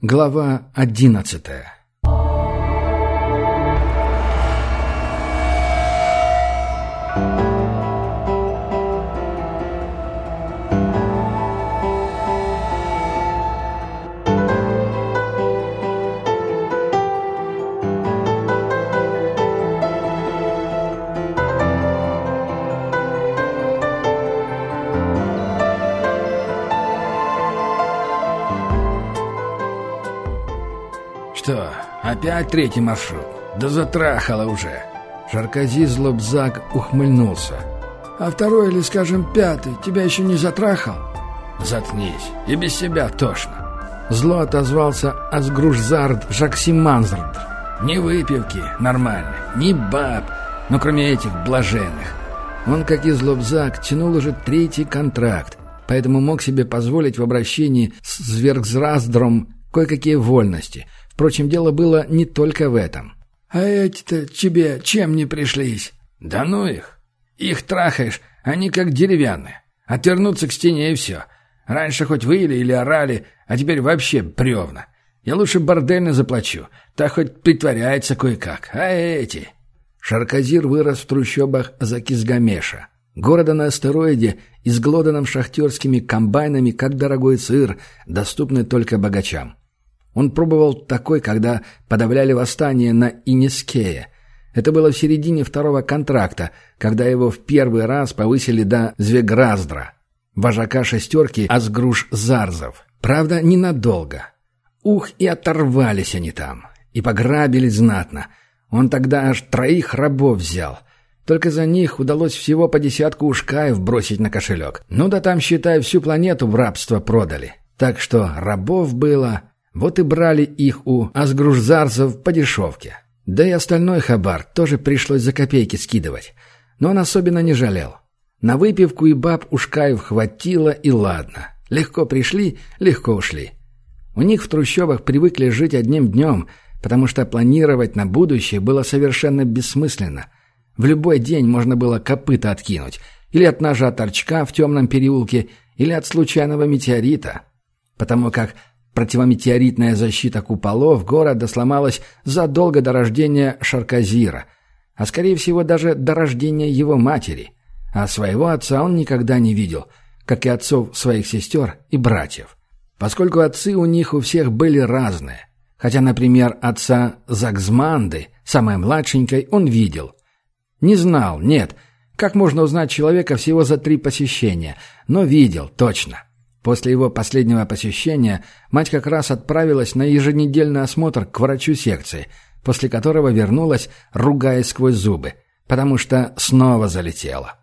Глава одиннадцатая опять третий маршрут? Да затрахало уже!» Шаркози Злобзак ухмыльнулся. «А второй или, скажем, пятый тебя еще не затрахал?» «Заткнись, и без себя тошно!» Зло отозвался Асгружзард Жаксиманзард. «Ни выпивки нормально, ни баб, но кроме этих блаженных». Он, как и Злобзак, тянул уже третий контракт, поэтому мог себе позволить в обращении с Зверхзраздром кое-какие вольности – Впрочем, дело было не только в этом. «А эти-то тебе чем не пришлись?» «Да ну их! Их трахаешь, они как деревянные. Отвернуться к стене и все. Раньше хоть выли или орали, а теперь вообще бревна. Я лучше бордельно заплачу, так хоть притворяется кое-как. А эти...» Шарказир вырос в трущобах Закизгамеша, города на астероиде, изглоданном шахтерскими комбайнами, как дорогой сыр, доступный только богачам. Он пробовал такой, когда подавляли восстание на Инискее. Это было в середине второго контракта, когда его в первый раз повысили до Звеграздра, вожака шестерки Асгруш Зарзов. Правда, ненадолго. Ух, и оторвались они там. И пограбили знатно. Он тогда аж троих рабов взял. Только за них удалось всего по десятку ушкаев бросить на кошелек. Ну да там, считай, всю планету в рабство продали. Так что рабов было вот и брали их у азгружзарцев по дешевке. Да и остальной хабар тоже пришлось за копейки скидывать. Но он особенно не жалел. На выпивку и баб у Шкаев хватило, и ладно. Легко пришли, легко ушли. У них в трущобах привыкли жить одним днем, потому что планировать на будущее было совершенно бессмысленно. В любой день можно было копыта откинуть, или от ножа торчка в темном переулке, или от случайного метеорита. Потому как Противометеоритная защита куполов города сломалась задолго до рождения Шарказира, а скорее всего даже до рождения его матери. А своего отца он никогда не видел, как и отцов своих сестер и братьев. Поскольку отцы у них у всех были разные. Хотя, например, отца Загзманды, самой младшенькой, он видел. Не знал, нет, как можно узнать человека всего за три посещения, но видел, точно. После его последнего посещения мать как раз отправилась на еженедельный осмотр к врачу секции, после которого вернулась, ругаясь сквозь зубы, потому что снова залетела.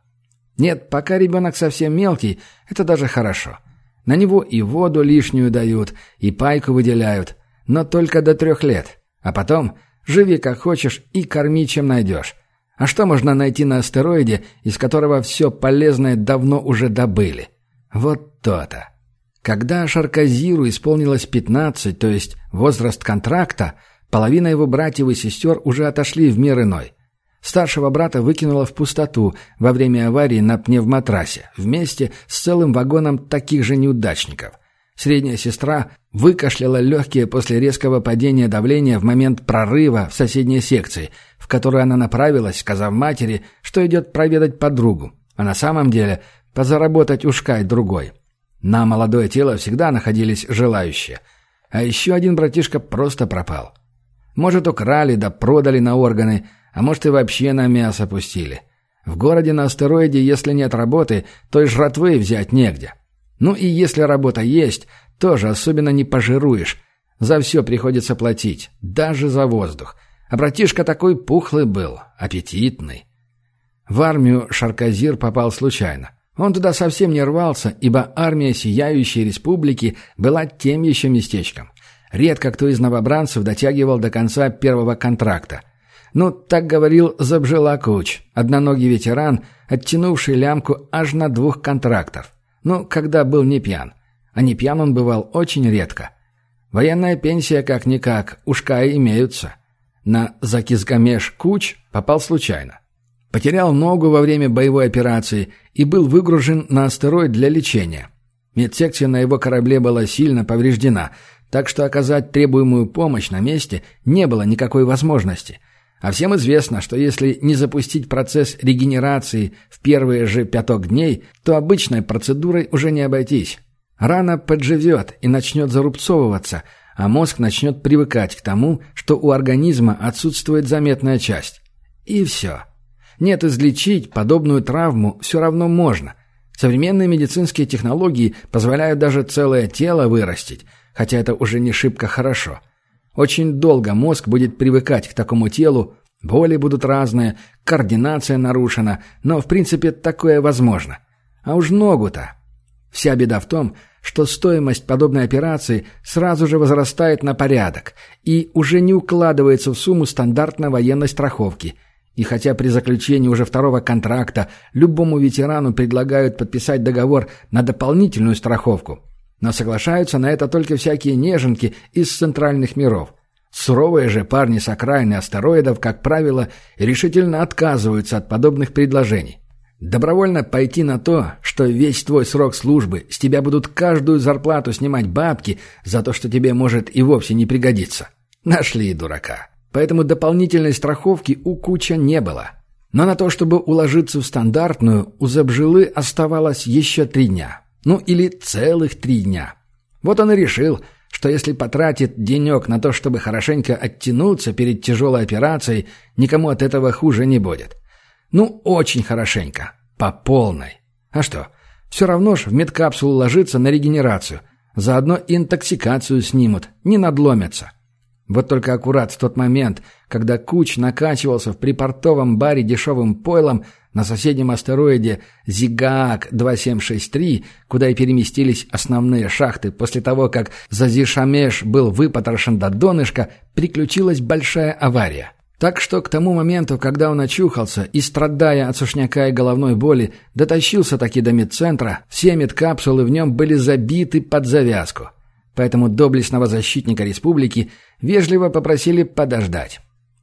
Нет, пока ребенок совсем мелкий, это даже хорошо. На него и воду лишнюю дают, и пайку выделяют, но только до трех лет. А потом живи как хочешь и корми чем найдешь. А что можно найти на астероиде, из которого все полезное давно уже добыли? Вот то-то. Когда Шарказиру исполнилось 15, то есть возраст контракта, половина его братьев и сестер уже отошли в мир иной. Старшего брата выкинуло в пустоту во время аварии на пневмотрассе вместе с целым вагоном таких же неудачников. Средняя сестра выкашляла легкие после резкого падения давления в момент прорыва в соседней секции, в которую она направилась, сказав матери, что идет проведать подругу, а на самом деле позаработать ушкай другой. На молодое тело всегда находились желающие. А еще один братишка просто пропал. Может, украли да продали на органы, а может и вообще на мясо пустили. В городе на астероиде, если нет работы, то и жратвы взять негде. Ну и если работа есть, тоже особенно не пожируешь. За все приходится платить, даже за воздух. А братишка такой пухлый был, аппетитный. В армию Шарказир попал случайно. Он туда совсем не рвался, ибо армия Сияющей Республики была тем еще местечком. Редко кто из новобранцев дотягивал до конца первого контракта. Ну, так говорил Забжела Куч, одноногий ветеран, оттянувший лямку аж на двух контрактов. Ну, когда был не пьян. А не пьян он бывал очень редко. Военная пенсия как-никак, ушка имеются. На Закизгамеш Куч попал случайно. Потерял ногу во время боевой операции и был выгружен на астероид для лечения. Медсекция на его корабле была сильно повреждена, так что оказать требуемую помощь на месте не было никакой возможности. А всем известно, что если не запустить процесс регенерации в первые же пяток дней, то обычной процедурой уже не обойтись. Рана подживет и начнет зарубцовываться, а мозг начнет привыкать к тому, что у организма отсутствует заметная часть. И все. Нет, излечить подобную травму все равно можно. Современные медицинские технологии позволяют даже целое тело вырастить, хотя это уже не шибко хорошо. Очень долго мозг будет привыкать к такому телу, боли будут разные, координация нарушена, но в принципе такое возможно. А уж ногу-то. Вся беда в том, что стоимость подобной операции сразу же возрастает на порядок и уже не укладывается в сумму стандартной военной страховки – и хотя при заключении уже второго контракта любому ветерану предлагают подписать договор на дополнительную страховку, но соглашаются на это только всякие неженки из центральных миров. Суровые же парни с окраины астероидов, как правило, решительно отказываются от подобных предложений. Добровольно пойти на то, что весь твой срок службы с тебя будут каждую зарплату снимать бабки за то, что тебе может и вовсе не пригодиться. Нашли дурака поэтому дополнительной страховки у Куча не было. Но на то, чтобы уложиться в стандартную, у Забжилы оставалось еще три дня. Ну или целых три дня. Вот он и решил, что если потратит денек на то, чтобы хорошенько оттянуться перед тяжелой операцией, никому от этого хуже не будет. Ну, очень хорошенько. По полной. А что, все равно ж в медкапсулу ложиться на регенерацию. Заодно интоксикацию снимут, не надломятся. Вот только аккурат в тот момент, когда Куч накачивался в припортовом баре дешевым пойлом на соседнем астероиде Зигаак-2763, куда и переместились основные шахты после того, как Зазишамеш был выпотрошен до донышка, приключилась большая авария. Так что к тому моменту, когда он очухался и, страдая от сушняка и головной боли, дотащился таки до медцентра, все медкапсулы в нем были забиты под завязку. Поэтому доблестного защитника республики вежливо попросили подождать.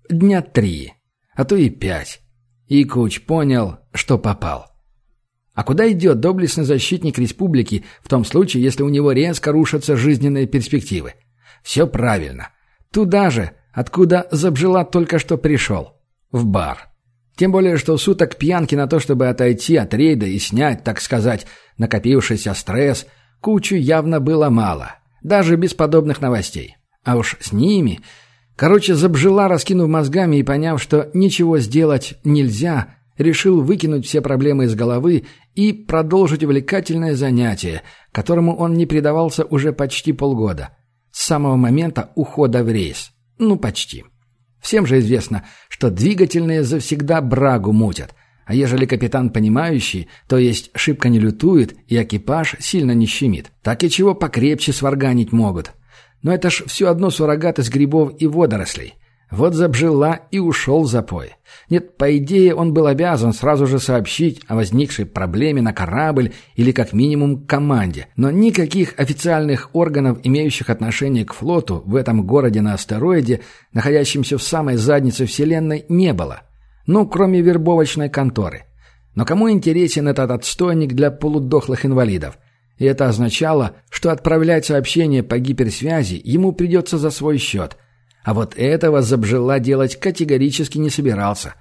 Дня три, а то и пять. И Куч понял, что попал. А куда идет доблестный защитник республики в том случае, если у него резко рушатся жизненные перспективы? Все правильно. Туда же, откуда Забжела только что пришел. В бар. Тем более, что суток пьянки на то, чтобы отойти от рейда и снять, так сказать, накопившийся стресс, Кучу явно было мало. Даже без подобных новостей. А уж с ними... Короче, забжила, раскинув мозгами и поняв, что ничего сделать нельзя, решил выкинуть все проблемы из головы и продолжить увлекательное занятие, которому он не предавался уже почти полгода. С самого момента ухода в рейс. Ну, почти. Всем же известно, что двигательные завсегда брагу мутят. А ежели капитан понимающий, то есть шибко не лютует и экипаж сильно не щемит, так и чего покрепче сварганить могут. Но это ж все одно суррогат из грибов и водорослей. Вот забжила и ушел в запой. Нет, по идее, он был обязан сразу же сообщить о возникшей проблеме на корабль или как минимум команде. Но никаких официальных органов, имеющих отношение к флоту в этом городе на астероиде, находящемся в самой заднице Вселенной, не было. Ну, кроме вербовочной конторы. Но кому интересен этот отстойник для полудохлых инвалидов? И это означало, что отправлять сообщение по гиперсвязи ему придется за свой счет. А вот этого Забжела делать категорически не собирался.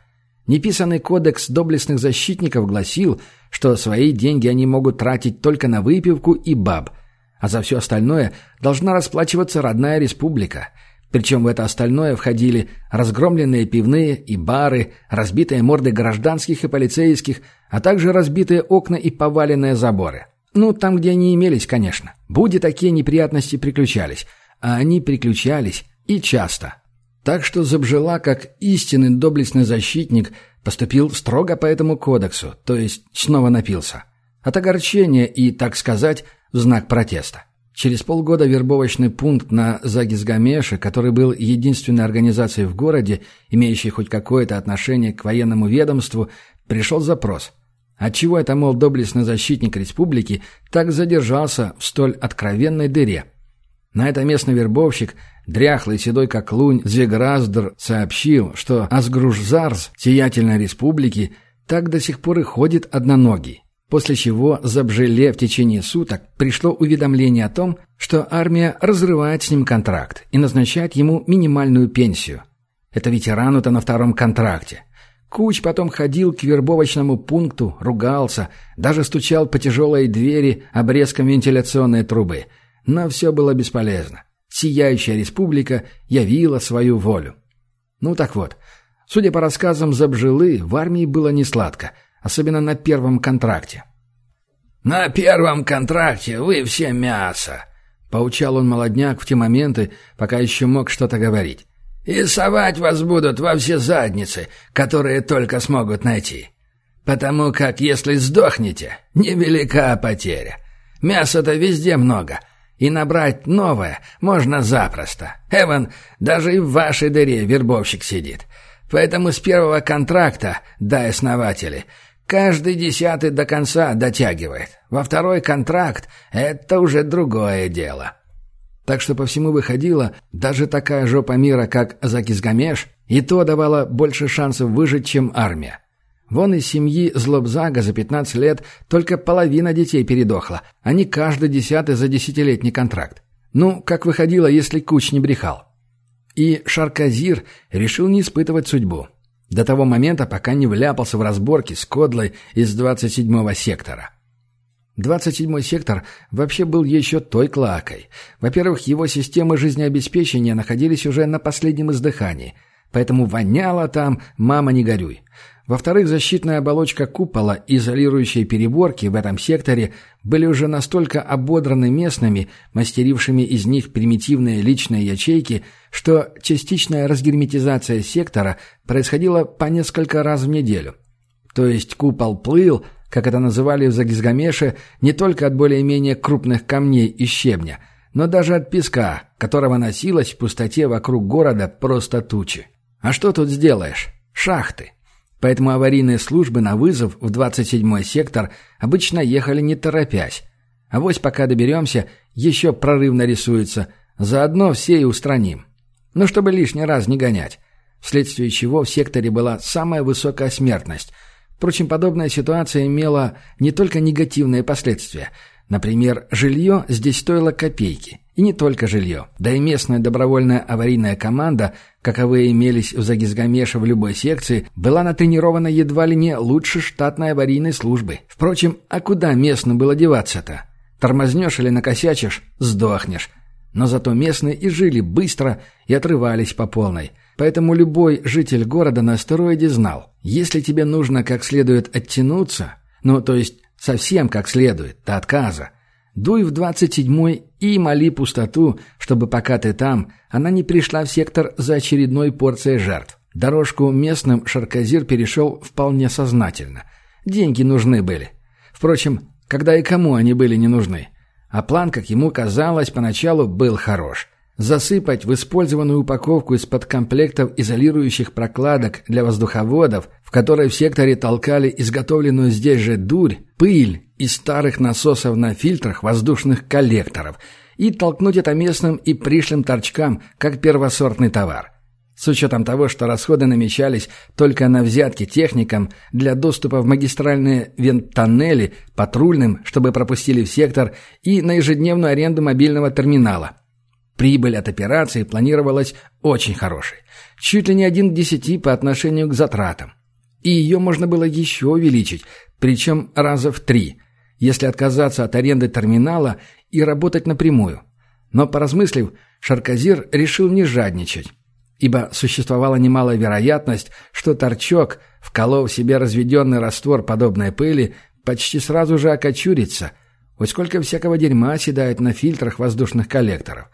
Неписанный кодекс доблестных защитников гласил, что свои деньги они могут тратить только на выпивку и баб, а за все остальное должна расплачиваться родная республика – причем в это остальное входили разгромленные пивные и бары, разбитые морды гражданских и полицейских, а также разбитые окна и поваленные заборы. Ну, там, где они имелись, конечно. Буди такие неприятности приключались. А они приключались и часто. Так что Забжела, как истинный доблестный защитник, поступил строго по этому кодексу, то есть снова напился. От огорчения и, так сказать, в знак протеста. Через полгода вербовочный пункт на Загизгамеше, который был единственной организацией в городе, имеющей хоть какое-то отношение к военному ведомству, пришел запрос. Отчего это, мол, доблестный защитник республики так задержался в столь откровенной дыре? На это местный вербовщик, дряхлый седой как лунь, Зеграздр, сообщил, что Асгружзарс, сиятельной республики, так до сих пор и ходит одноногий. После чего Забжеле в течение суток пришло уведомление о том, что армия разрывает с ним контракт и назначает ему минимальную пенсию. Это ветерану-то на втором контракте. Куч потом ходил к вербовочному пункту, ругался, даже стучал по тяжелой двери обрезком вентиляционной трубы. Но все было бесполезно. Сияющая республика явила свою волю. Ну так вот, судя по рассказам Забжилы, в армии было несладко, особенно на первом контракте. «На первом контракте вы все мясо», — поучал он молодняк в те моменты, пока еще мог что-то говорить. И совать вас будут во все задницы, которые только смогут найти. Потому как, если сдохнете, невелика потеря. Мяса-то везде много, и набрать новое можно запросто. Эван, даже и в вашей дыре вербовщик сидит. Поэтому с первого контракта, да, основатели, каждый десятый до конца дотягивает. Во второй контракт — это уже другое дело». Так что по всему выходило, даже такая жопа мира, как Закизгамеш, и то давала больше шансов выжить, чем армия. Вон из семьи Злобзага за 15 лет только половина детей передохла, а не каждый десятый за десятилетний контракт. Ну, как выходило, если Куч не брехал. И Шарказир решил не испытывать судьбу. До того момента, пока не вляпался в разборки с Кодлой из 27-го сектора. 27-й сектор вообще был еще той клакой. Во-первых, его системы жизнеобеспечения находились уже на последнем издыхании, поэтому воняло там «мама, не горюй». Во-вторых, защитная оболочка купола и изолирующие переборки в этом секторе были уже настолько ободраны местными, мастерившими из них примитивные личные ячейки, что частичная разгерметизация сектора происходила по несколько раз в неделю. То есть купол плыл – как это называли в Загизгамеше, не только от более-менее крупных камней и щебня, но даже от песка, которого носилось в пустоте вокруг города просто тучи. А что тут сделаешь? Шахты. Поэтому аварийные службы на вызов в 27-й сектор обычно ехали не торопясь. А вось пока доберемся, еще прорыв нарисуется, заодно все и устраним. Но чтобы лишний раз не гонять. Вследствие чего в секторе была самая высокая смертность – Впрочем, подобная ситуация имела не только негативные последствия. Например, жилье здесь стоило копейки. И не только жилье. Да и местная добровольная аварийная команда, каковые имелись в Загизгамеше в любой секции, была натренирована едва ли не лучше штатной аварийной службы. Впрочем, а куда местно было деваться-то? Тормознешь или накосячишь – сдохнешь. Но зато местные и жили быстро, и отрывались по полной. Поэтому любой житель города на астероиде знал, если тебе нужно как следует оттянуться, ну, то есть совсем как следует, до отказа, дуй в двадцать седьмой и моли пустоту, чтобы пока ты там, она не пришла в сектор за очередной порцией жертв. Дорожку местным Шарказир перешел вполне сознательно. Деньги нужны были. Впрочем, когда и кому они были не нужны. А план, как ему казалось, поначалу был хорош. Засыпать в использованную упаковку из-под комплектов изолирующих прокладок для воздуховодов, в которой в секторе толкали изготовленную здесь же дурь, пыль из старых насосов на фильтрах воздушных коллекторов, и толкнуть это местным и пришлым торчкам, как первосортный товар. С учетом того, что расходы намечались только на взятки техникам для доступа в магистральные вент-тоннели, патрульным, чтобы пропустили в сектор, и на ежедневную аренду мобильного терминала. Прибыль от операции планировалась очень хорошей. Чуть ли не один к десяти по отношению к затратам. И ее можно было еще увеличить, причем раза в три, если отказаться от аренды терминала и работать напрямую. Но, поразмыслив, Шарказир решил не жадничать ибо существовала немалая вероятность, что торчок, вколов себе разведенный раствор подобной пыли, почти сразу же окочурится. Ой, сколько всякого дерьма оседает на фильтрах воздушных коллекторов.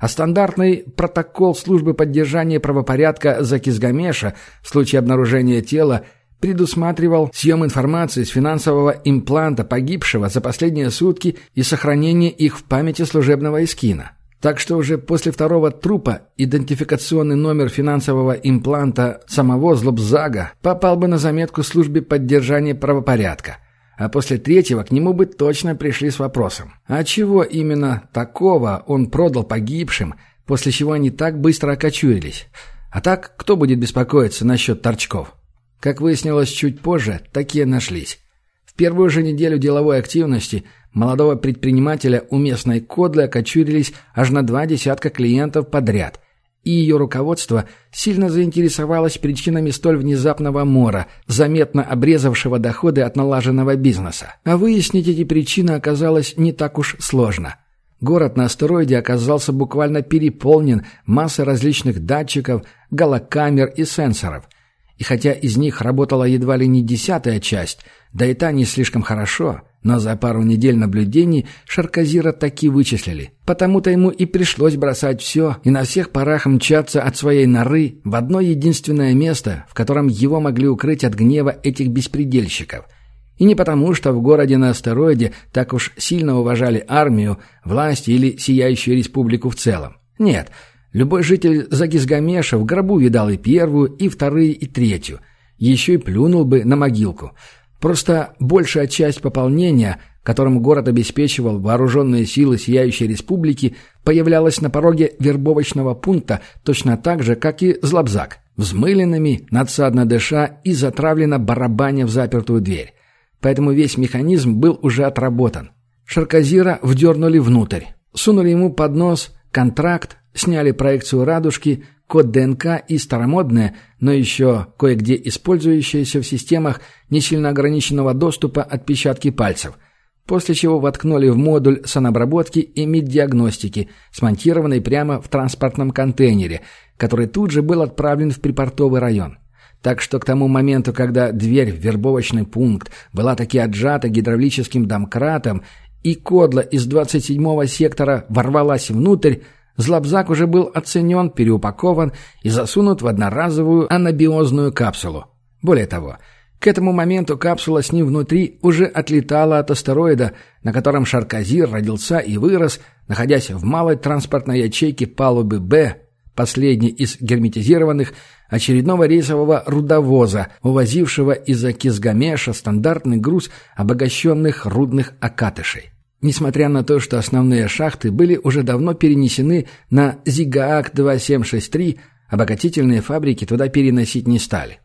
А стандартный протокол службы поддержания правопорядка Закизгамеша в случае обнаружения тела предусматривал съем информации с финансового импланта погибшего за последние сутки и сохранение их в памяти служебного эскина. Так что уже после второго трупа идентификационный номер финансового импланта самого Злобзага попал бы на заметку службе поддержания правопорядка. А после третьего к нему бы точно пришли с вопросом. А чего именно такого он продал погибшим, после чего они так быстро окочурились? А так, кто будет беспокоиться насчет торчков? Как выяснилось чуть позже, такие нашлись. В первую же неделю деловой активности молодого предпринимателя у местной Кодлы окочурились аж на два десятка клиентов подряд, и ее руководство сильно заинтересовалось причинами столь внезапного мора, заметно обрезавшего доходы от налаженного бизнеса. А выяснить эти причины оказалось не так уж сложно. Город на астероиде оказался буквально переполнен массой различных датчиков, голокамер и сенсоров. И хотя из них работала едва ли не десятая часть, да и та не слишком хорошо, но за пару недель наблюдений Шарказира таки вычислили. Потому-то ему и пришлось бросать все и на всех парах мчаться от своей норы в одно единственное место, в котором его могли укрыть от гнева этих беспредельщиков – и не потому, что в городе на астероиде так уж сильно уважали армию, власть или сияющую республику в целом. Нет, любой житель Загизгамеша в гробу видал и первую, и вторую, и третью. Еще и плюнул бы на могилку. Просто большая часть пополнения, которым город обеспечивал вооруженные силы Сияющей Республики, появлялась на пороге вербовочного пункта точно так же, как и Злобзак, взмыленными, надсадно дыша и затравленно барабаня в запертую дверь поэтому весь механизм был уже отработан. Шарказира вдернули внутрь, сунули ему под нос контракт, сняли проекцию радужки, код ДНК и старомодное, но еще кое-где использующееся в системах не сильно ограниченного доступа отпечатки пальцев, после чего воткнули в модуль санобработки и медиагностики, смонтированный прямо в транспортном контейнере, который тут же был отправлен в припортовый район. Так что к тому моменту, когда дверь в вербовочный пункт была таки отжата гидравлическим домкратом, и кодла из 27-го сектора ворвалась внутрь, Злобзак уже был оценен, переупакован и засунут в одноразовую анабиозную капсулу. Более того, к этому моменту капсула с ним внутри уже отлетала от астероида, на котором Шарказир родился и вырос, находясь в малой транспортной ячейке палубы «Б», последней из герметизированных, очередного рейсового рудовоза, увозившего из-за Кизгамеша стандартный груз обогащенных рудных окатышей. Несмотря на то, что основные шахты были уже давно перенесены на Зигаак-2763, обогатительные фабрики туда переносить не стали.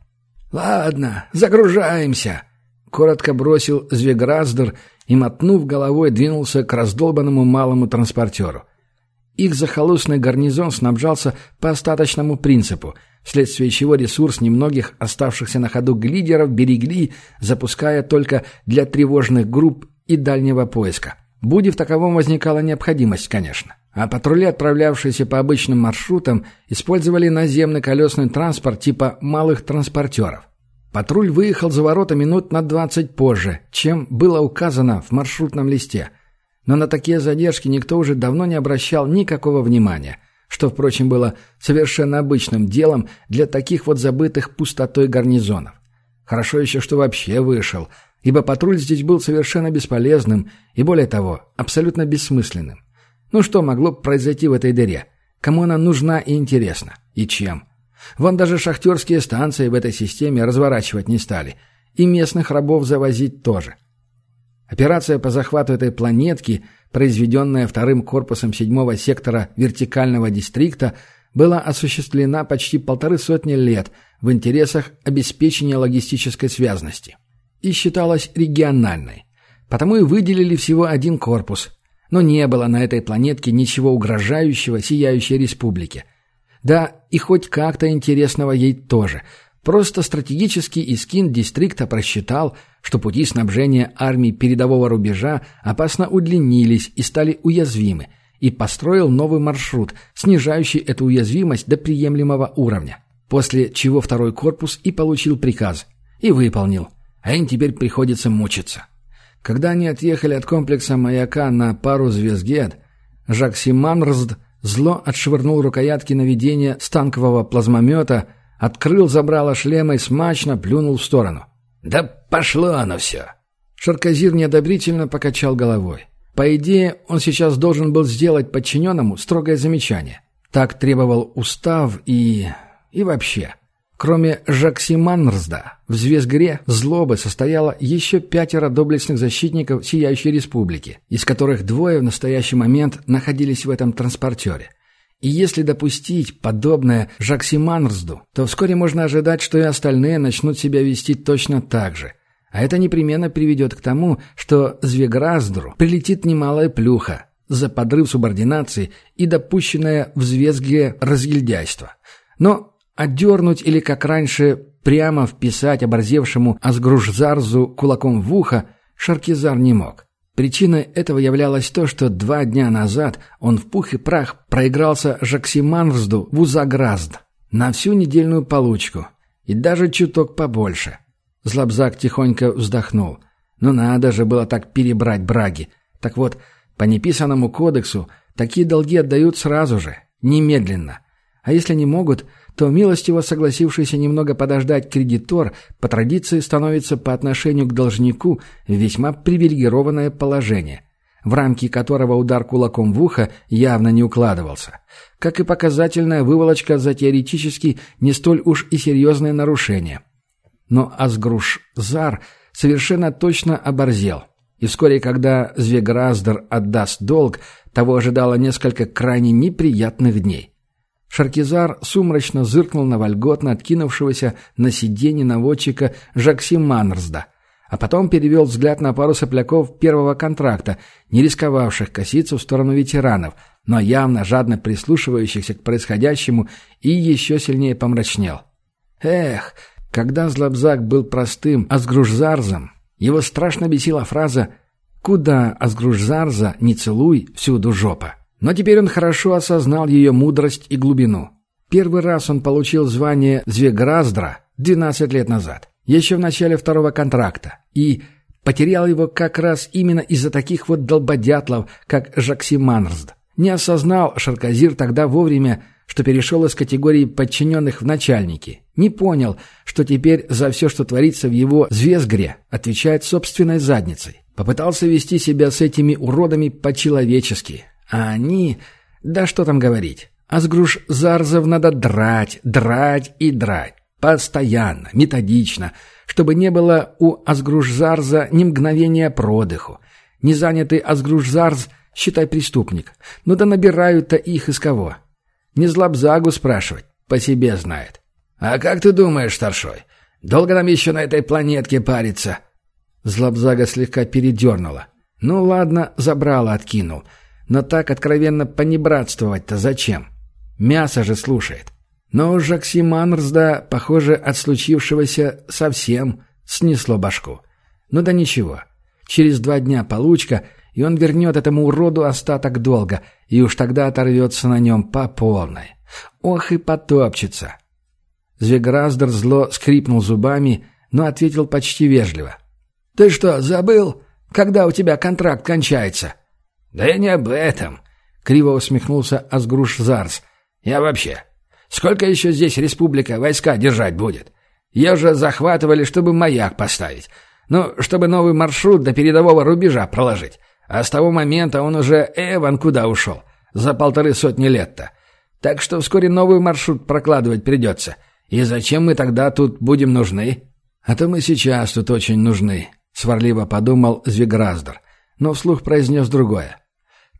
«Ладно, загружаемся!» — коротко бросил Звеграздер и, мотнув головой, двинулся к раздолбанному малому транспортеру. Их захолустный гарнизон снабжался по остаточному принципу, вследствие чего ресурс немногих оставшихся на ходу глидеров берегли, запуская только для тревожных групп и дальнего поиска. Будь в таковом возникала необходимость, конечно. А патрули, отправлявшиеся по обычным маршрутам, использовали наземный колесный транспорт типа малых транспортеров. Патруль выехал за ворота минут на 20 позже, чем было указано в маршрутном листе – но на такие задержки никто уже давно не обращал никакого внимания, что, впрочем, было совершенно обычным делом для таких вот забытых пустотой гарнизонов. Хорошо еще, что вообще вышел, ибо патруль здесь был совершенно бесполезным и, более того, абсолютно бессмысленным. Ну что могло произойти в этой дыре? Кому она нужна и интересна? И чем? Вон даже шахтерские станции в этой системе разворачивать не стали. И местных рабов завозить тоже. Операция по захвату этой планетки, произведенная вторым корпусом седьмого сектора вертикального дистрикта, была осуществлена почти полторы сотни лет в интересах обеспечения логистической связности и считалась региональной. Потому и выделили всего один корпус, но не было на этой планетке ничего угрожающего сияющей республике. Да, и хоть как-то интересного ей тоже – Просто стратегический Искин дистрикта просчитал, что пути снабжения армий передового рубежа опасно удлинились и стали уязвимы, и построил новый маршрут, снижающий эту уязвимость до приемлемого уровня. После чего второй корпус и получил приказ. И выполнил. А им теперь приходится мучиться. Когда они отъехали от комплекса маяка на пару звездгет, Жак Симанрзд зло отшвырнул рукоятки наведения с танкового плазмомета – Открыл забрало шлема и смачно плюнул в сторону. «Да пошло оно все!» Шарказир неодобрительно покачал головой. По идее, он сейчас должен был сделать подчиненному строгое замечание. Так требовал устав и... и вообще. Кроме Жаксиманрзда, в Звездгре злобы состояло еще пятеро доблестных защитников Сияющей Республики, из которых двое в настоящий момент находились в этом транспортере. И если допустить подобное Жаксиманрзду, то вскоре можно ожидать, что и остальные начнут себя вести точно так же. А это непременно приведет к тому, что Звеграздру прилетит немалая плюха за подрыв субординации и допущенное в Звезге разгильдяйство. Но отдернуть или, как раньше, прямо вписать оборзевшему Азгружзарзу кулаком в ухо Шаркизар не мог. Причиной этого являлось то, что два дня назад он в пух и прах проигрался Жаксиманрзду в Узагразд на всю недельную получку и даже чуток побольше – Злобзак тихонько вздохнул. Ну надо же было так перебрать браги. Так вот, по неписанному кодексу такие долги отдают сразу же, немедленно. А если не могут, то милостиво согласившийся немного подождать кредитор по традиции становится по отношению к должнику в весьма привилегированное положение, в рамки которого удар кулаком в ухо явно не укладывался, как и показательная выволочка за теоретически не столь уж и серьезное нарушение – но Азгруш-Зар совершенно точно оборзел. И вскоре, когда Звеграздер отдаст долг, того ожидало несколько крайне неприятных дней. Шаркизар сумрачно зыркнул на вольготно откинувшегося на сиденье наводчика Жакси Манрзда, а потом перевел взгляд на пару сопляков первого контракта, не рисковавших коситься в сторону ветеранов, но явно жадно прислушивающихся к происходящему и еще сильнее помрачнел. «Эх!» Когда Злобзак был простым Азгружзарзом, его страшно бесила фраза «Куда, Азгружзарза, не целуй, всюду жопа». Но теперь он хорошо осознал ее мудрость и глубину. Первый раз он получил звание Звеграздра 12 лет назад, еще в начале второго контракта, и потерял его как раз именно из-за таких вот долбодятлов, как Жаксиманрзд. Не осознал Шарказир тогда вовремя, что перешел из категории подчиненных в начальники. Не понял, что теперь за все, что творится в его звездгре, отвечает собственной задницей. Попытался вести себя с этими уродами по-человечески. А они... Да что там говорить. Азгруш Зарзов надо драть, драть и драть. Постоянно, методично, чтобы не было у Азгруш-Зарза ни мгновения продыху. Не занятый Азгруш-Зарз, считай преступник. Ну да набирают-то их из кого? Не злобзагу спрашивать, по себе знает. «А как ты думаешь, старшой, долго нам еще на этой планетке париться?» Злобзага слегка передернула. «Ну ладно, забрала, откинул. Но так откровенно понебратствовать-то зачем? Мясо же слушает. Но у Жаксиманрзда, похоже, от случившегося совсем снесло башку. Ну да ничего. Через два дня получка, и он вернет этому уроду остаток долга, и уж тогда оторвется на нем по полной. Ох и потопчется. Звеграздер зло скрипнул зубами, но ответил почти вежливо. «Ты что, забыл, когда у тебя контракт кончается?» «Да я не об этом», — криво усмехнулся Азгруш Зарс. «Я вообще. Сколько еще здесь республика войска держать будет? Ее же захватывали, чтобы маяк поставить. Ну, чтобы новый маршрут до передового рубежа проложить. А с того момента он уже Эван куда ушел? За полторы сотни лет-то. Так что вскоре новый маршрут прокладывать придется. И зачем мы тогда тут будем нужны? А то мы сейчас тут очень нужны, сварливо подумал Звиграздер, но вслух произнес другое.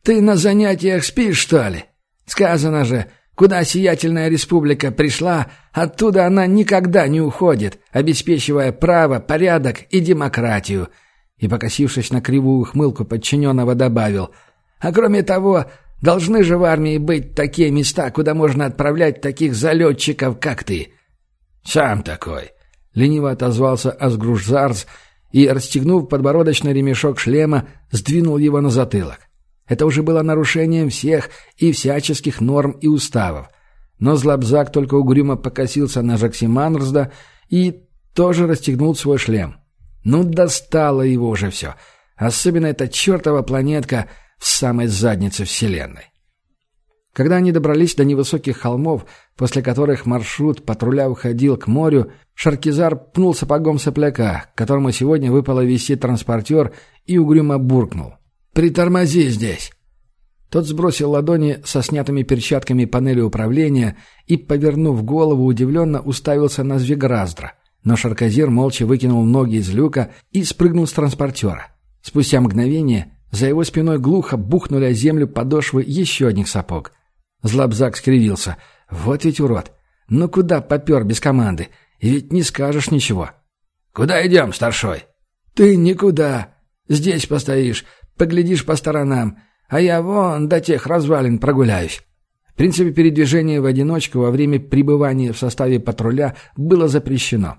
Ты на занятиях спишь, что ли? Сказано же, куда сиятельная республика пришла, оттуда она никогда не уходит, обеспечивая право, порядок и демократию — и, покосившись на кривую хмылку подчиненного, добавил. «А кроме того, должны же в армии быть такие места, куда можно отправлять таких залетчиков, как ты». «Сам такой», — лениво отозвался Асгружзарс и, расстегнув подбородочный ремешок шлема, сдвинул его на затылок. Это уже было нарушением всех и всяческих норм и уставов. Но Злобзак только угрюмо покосился на Жаксиманрзда и тоже расстегнул свой шлем. Ну, достало его уже все. Особенно эта чертова планетка в самой заднице Вселенной. Когда они добрались до невысоких холмов, после которых маршрут патруля уходил к морю, Шаркизар пнул сапогом сопляка, которому сегодня выпало вести транспортер, и угрюмо буркнул. «Притормози здесь!» Тот сбросил ладони со снятыми перчатками панели управления и, повернув голову, удивленно уставился на Звеграздра — но Шарказир молча выкинул ноги из люка и спрыгнул с транспортера. Спустя мгновение за его спиной глухо бухнули о землю подошвы еще одних сапог. Злобзак скривился. «Вот ведь урод! Ну куда попер без команды? Ведь не скажешь ничего!» «Куда идем, старшой?» «Ты никуда. Здесь постоишь, поглядишь по сторонам, а я вон до тех развалин прогуляюсь». В принципе, передвижение в одиночку во время пребывания в составе патруля было запрещено.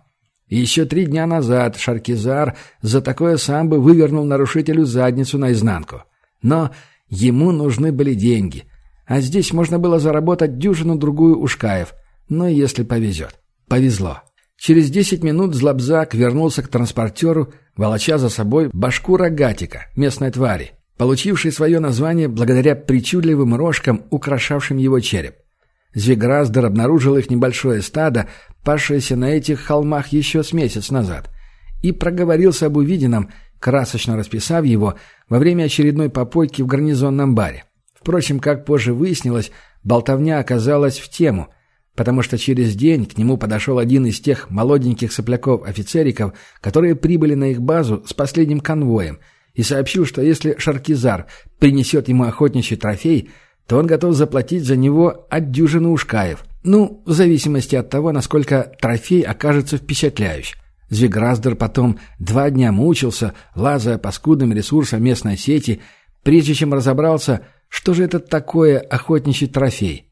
Еще три дня назад Шаркизар за такое сам бы вывернул нарушителю задницу наизнанку. Но ему нужны были деньги. А здесь можно было заработать дюжину-другую ушкаев. Но если повезет. Повезло. Через десять минут Злобзак вернулся к транспортеру, волоча за собой башку рогатика, местной твари, получившей свое название благодаря причудливым рожкам, украшавшим его череп. Звеграздер обнаружил их небольшое стадо, пасшееся на этих холмах еще с месяц назад, и проговорился об увиденном, красочно расписав его во время очередной попойки в гарнизонном баре. Впрочем, как позже выяснилось, болтовня оказалась в тему, потому что через день к нему подошел один из тех молоденьких сопляков-офицериков, которые прибыли на их базу с последним конвоем, и сообщил, что если Шаркизар принесет ему охотничий трофей, то он готов заплатить за него от дюжины ушкаев. Ну, в зависимости от того, насколько трофей окажется впечатляющий. Звеграздер потом два дня мучился, лазая по скудным ресурсам местной сети, прежде чем разобрался, что же это такое охотничий трофей.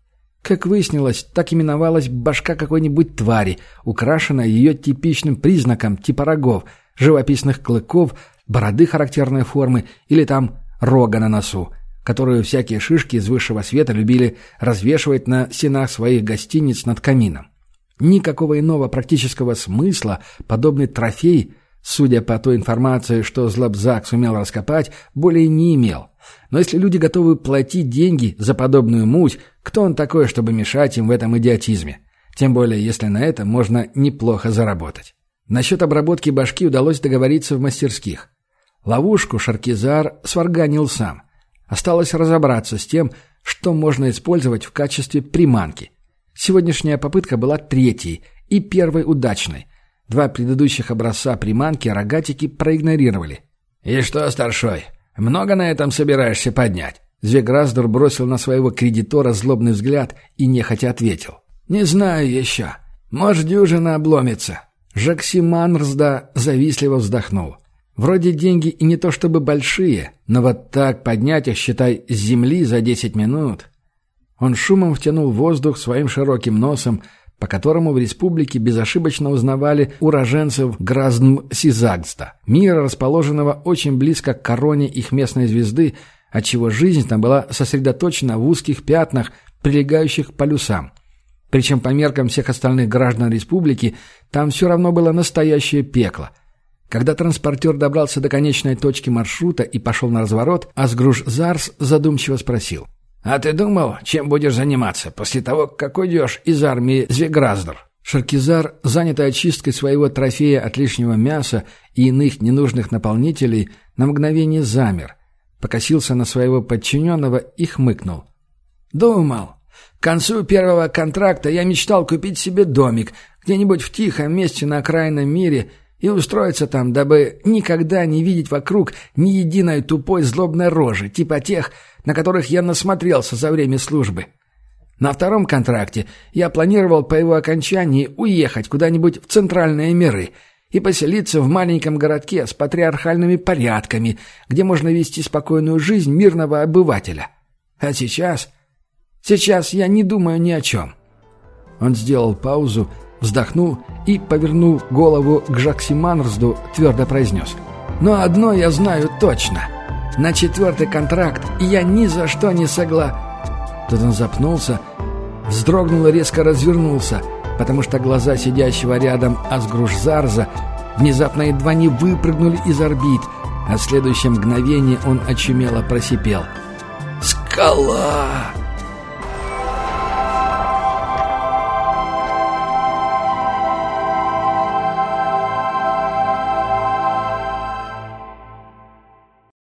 Как выяснилось, так именовалась башка какой-нибудь твари, украшенная ее типичным признаком типа рогов, живописных клыков, бороды характерной формы или там рога на носу, которую всякие шишки из высшего света любили развешивать на стенах своих гостиниц над камином. Никакого иного практического смысла подобный трофей, судя по той информации, что Злобзак сумел раскопать, более не имел. Но если люди готовы платить деньги за подобную муть, кто он такой, чтобы мешать им в этом идиотизме? Тем более, если на этом можно неплохо заработать. Насчет обработки башки удалось договориться в мастерских. Ловушку Шаркизар сварганил сам. Осталось разобраться с тем, что можно использовать в качестве приманки. Сегодняшняя попытка была третьей и первой удачной. Два предыдущих образца приманки рогатики проигнорировали. «И что, старшой, много на этом собираешься поднять?» Звеграздор бросил на своего кредитора злобный взгляд и нехотя ответил. «Не знаю еще. Может, дюжина обломится». Жаксиманрсда завистливо вздохнул. Вроде деньги и не то чтобы большие, но вот так поднять их, считай, с земли за десять минут. Он шумом втянул воздух своим широким носом, по которому в республике безошибочно узнавали уроженцев Граздм-Сизагста, мира, расположенного очень близко к короне их местной звезды, отчего жизнь там была сосредоточена в узких пятнах, прилегающих к полюсам. Причем по меркам всех остальных граждан республики там все равно было настоящее пекло. Когда транспортер добрался до конечной точки маршрута и пошел на разворот, Асгруш Зарс задумчиво спросил. «А ты думал, чем будешь заниматься после того, как уйдешь из армии Звеграздор?» Шаркизар, занятый очисткой своего трофея от лишнего мяса и иных ненужных наполнителей, на мгновение замер, покосился на своего подчиненного и хмыкнул. «Думал. К концу первого контракта я мечтал купить себе домик где-нибудь в тихом месте на окраинном мире и устроиться там, дабы никогда не видеть вокруг ни единой тупой злобной рожи, типа тех, на которых я насмотрелся за время службы. На втором контракте я планировал по его окончании уехать куда-нибудь в центральные миры и поселиться в маленьком городке с патриархальными порядками, где можно вести спокойную жизнь мирного обывателя. А сейчас... Сейчас я не думаю ни о чем». Он сделал паузу, вздохнул и, повернул голову к Жаксиманрсду, твердо произнес. «Но одно я знаю точно — на четвертый контракт, я ни за что не согла...» Тут он запнулся, вздрогнул и резко развернулся, потому что глаза сидящего рядом Асгрушзарза внезапно едва не выпрыгнули из орбит, а в следующее мгновение он очумело просипел. «Скала!»